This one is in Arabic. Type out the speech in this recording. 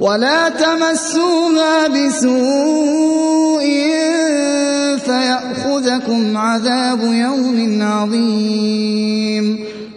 ولا تمسوها بسوء فيأخذكم عذاب يوم عظيم.